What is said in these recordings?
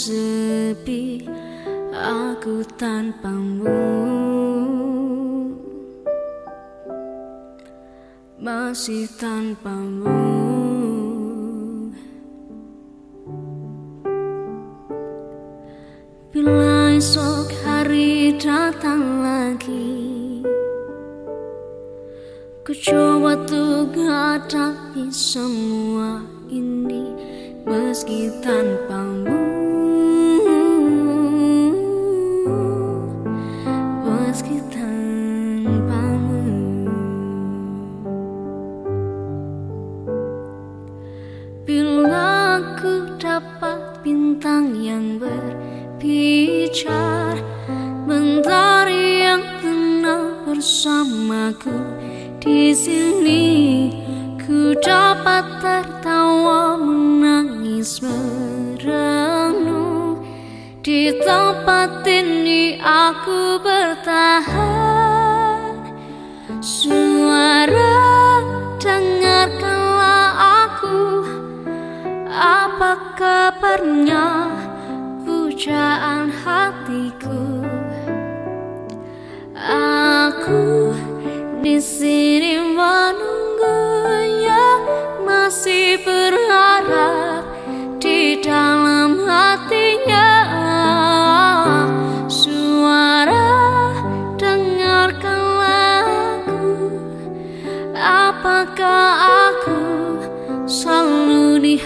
sepi Aku tanpamu. Masih tanpamu. Bila esok hari datang lagi Ku coba untuk hadapi semua ini Meski tanpamu Bila ku dapat bintang yang berbicara Mentari yang tenang bersamaku di sini ku dapat tertawa menangis merenung. Di tempat ini aku bertahan kabarnya pujaan hatiku. Aku di sini menunggunya masih berharap di dalam hatinya. Suara dengarkanlah aku apakah aku selalu di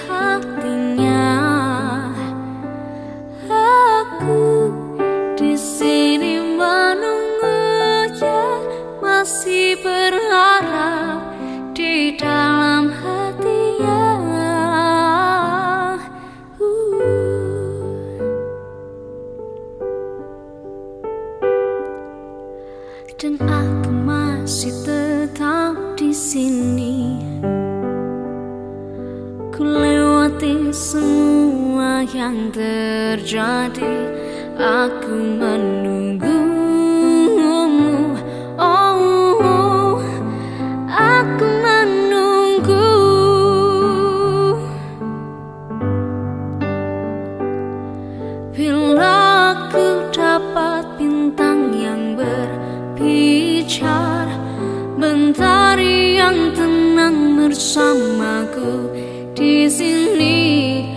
sini menunggunya masih berharap di dalam hatinya. Uh. Dan aku masih tetap di sini. Ku lewati semua yang terjadi. Aku menunggumu. Oh, aku menunggu. Bila aku dapat bintang yang berbicara, mentari yang tenang bersamaku di sini,